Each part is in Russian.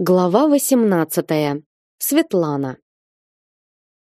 Глава 18. Светлана.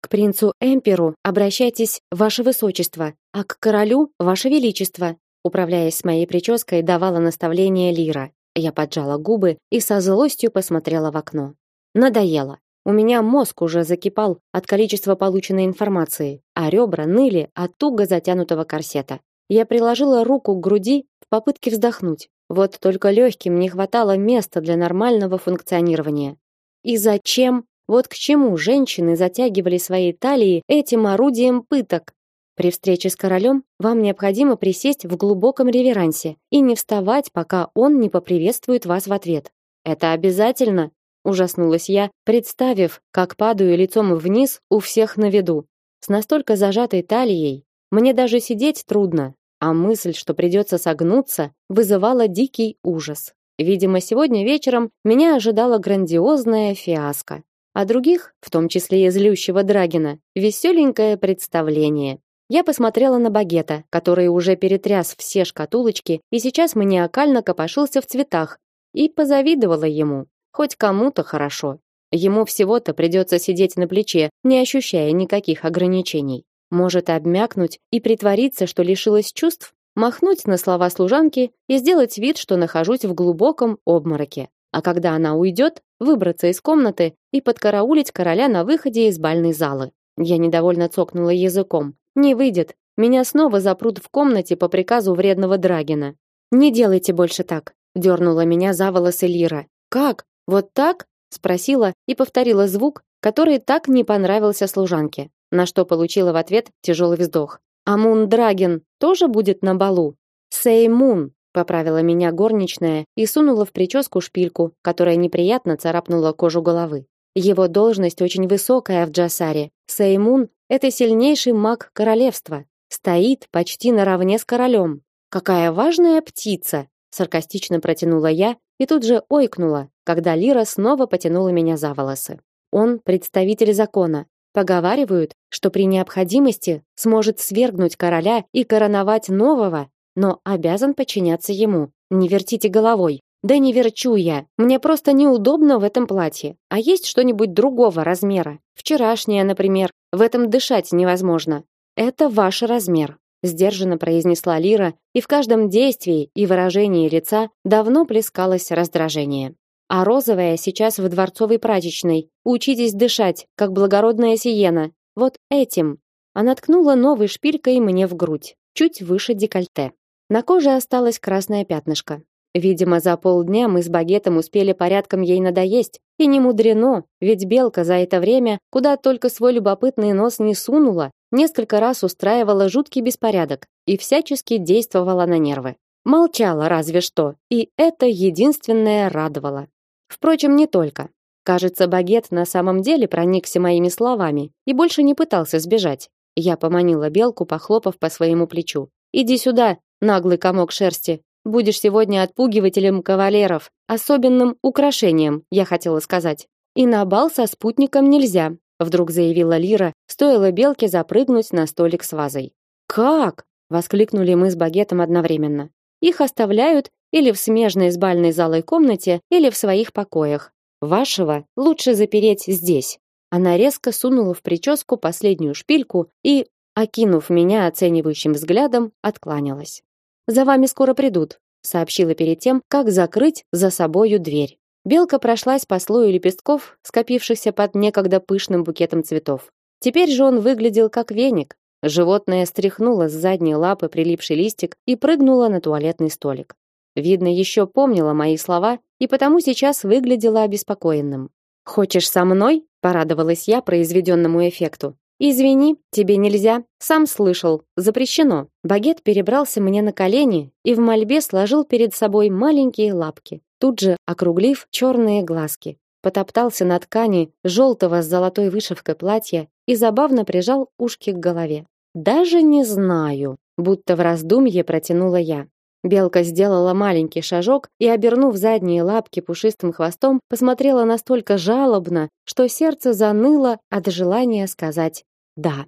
К принцу Эмперу обращайтесь, ваше высочество, а к королю ваше величество. Управляясь с моей прической, давала наставление Лира. Я поджала губы и со злостью посмотрела в окно. Надоело. У меня мозг уже закипал от количества полученной информации, а ребра ныли от туго затянутого корсета. Я приложила руку к груди в попытке вздохнуть. Вот только легким не хватало места для нормального функционирования. И зачем? Вот к чему женщины затягивали свои талии этим орудием пыток? При встрече с королем вам необходимо присесть в глубоком реверансе и не вставать, пока он не поприветствует вас в ответ. Это обязательно, ужаснулась я, представив, как падаю лицом вниз у всех на виду. С настолько зажатой талией мне даже сидеть трудно, а мысль, что придется согнуться, вызывала дикий ужас. Видимо, сегодня вечером меня ожидала грандиозная фиаско, а других, в том числе и злющего Драгина, веселенькое представление. Я посмотрела на багета, который уже перетряс все шкатулочки и сейчас маниакально копошился в цветах, и позавидовала ему. Хоть кому-то хорошо. Ему всего-то придется сидеть на плече, не ощущая никаких ограничений. Может обмякнуть и притвориться, что лишилась чувств, махнуть на слова служанки и сделать вид, что нахожусь в глубоком обмороке. А когда она уйдет, выбраться из комнаты и подкараулить короля на выходе из бальной залы. Я недовольно цокнула языком. Не выйдет. Меня снова запрут в комнате по приказу вредного Драгина. Не делайте больше так, дернула меня за волосы Лира. Как? Вот так? спросила и повторила звук, который так не понравился служанке на что получила в ответ тяжелый вздох. А Мун Драген тоже будет на балу? Сей Мун, поправила меня горничная и сунула в прическу шпильку, которая неприятно царапнула кожу головы. Его должность очень высокая в Джасаре. Сеймун – это сильнейший маг королевства, стоит почти наравне с королем. Какая важная птица! Саркастично протянула я и тут же ойкнула, когда Лира снова потянула меня за волосы. Он представитель закона, Поговаривают, что при необходимости сможет свергнуть короля и короновать нового, но обязан подчиняться ему. Не вертите головой. Да не верчу я. Мне просто неудобно в этом платье. А есть что-нибудь другого размера? Вчерашнее, например. В этом дышать невозможно. Это ваш размер, сдержанно произнесла Лира, и в каждом действии и выражении лица давно плескалось раздражение а розовая сейчас в дворцовой прачечной. Учитесь дышать, как благородная сиена. Вот этим. Она ткнула новой шпилькой мне в грудь, чуть выше декольте. На коже осталось красное пятнышко. Видимо, за полдня мы с багетом успели порядком ей надоесть, и не мудрено, ведь белка за это время, куда только свой любопытный нос не сунула, несколько раз устраивала жуткий беспорядок и всячески действовала на нервы. Молчала разве что, и это единственное радовало. Впрочем, не только. Кажется, багет на самом деле проникся моими словами и больше не пытался сбежать. Я поманила белку, похлопав по своему плечу. Иди сюда, наглый комок шерсти. Будешь сегодня отпугивателем кавалеров, особенным украшением, я хотела сказать. И на бал со спутником нельзя, вдруг заявила Лира, стоило белке запрыгнуть на столик с вазой. Как? воскликнули мы с багетом одновременно. Их оставляют или в смежной с бальной залой комнате, или в своих покоях. Вашего лучше запереть здесь. Она резко сунула в прическу последнюю шпильку и, окинув меня оценивающим взглядом, откланялась. За вами скоро придут, сообщила перед тем, как закрыть за собою дверь. Белка прошлась по слою лепестков, скопившихся под некогда пышным букетом цветов. Теперь же он выглядел как веник. Животное стряхнуло с задней лапы прилипший листик и прыгнуло на туалетный столик. Видно, еще помнила мои слова и потому сейчас выглядела обеспокоенным. Хочешь со мной? порадовалась я произведенному эффекту. Извини, тебе нельзя. Сам слышал, запрещено. Багет перебрался мне на колени и в мольбе сложил перед собой маленькие лапки, тут же округлив черные глазки. Потоптался на ткани желтого с золотой вышивкой платья и забавно прижал ушки к голове. Даже не знаю, будто в раздумье протянула я. Белка сделала маленький шажок и, обернув задние лапки пушистым хвостом, посмотрела настолько жалобно, что сердце заныло от желания сказать «да».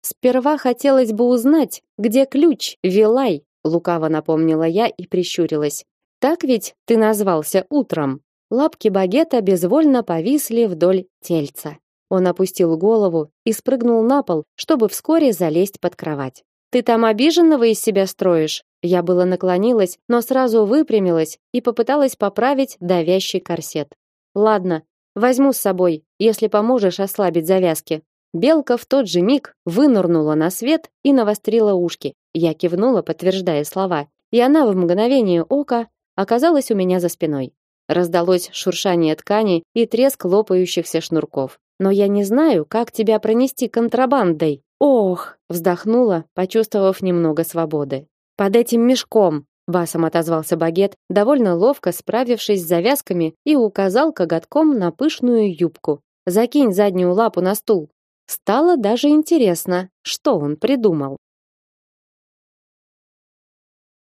«Сперва хотелось бы узнать, где ключ, Вилай», лукаво напомнила я и прищурилась. «Так ведь ты назвался утром?» Лапки багета безвольно повисли вдоль тельца. Он опустил голову и спрыгнул на пол, чтобы вскоре залезть под кровать. Ты там обиженного из себя строишь? Я было наклонилась, но сразу выпрямилась и попыталась поправить давящий корсет. Ладно, возьму с собой, если поможешь ослабить завязки. Белка в тот же миг вынырнула на свет и навострила ушки. Я кивнула, подтверждая слова, и она в мгновение ока оказалась у меня за спиной. Раздалось шуршание ткани и треск лопающихся шнурков. Но я не знаю, как тебя пронести контрабандой. Ох, вздохнула, почувствовав немного свободы. Под этим мешком, басом отозвался Багет, довольно ловко справившись с завязками и указал коготком на пышную юбку. Закинь заднюю лапу на стул. Стало даже интересно, что он придумал.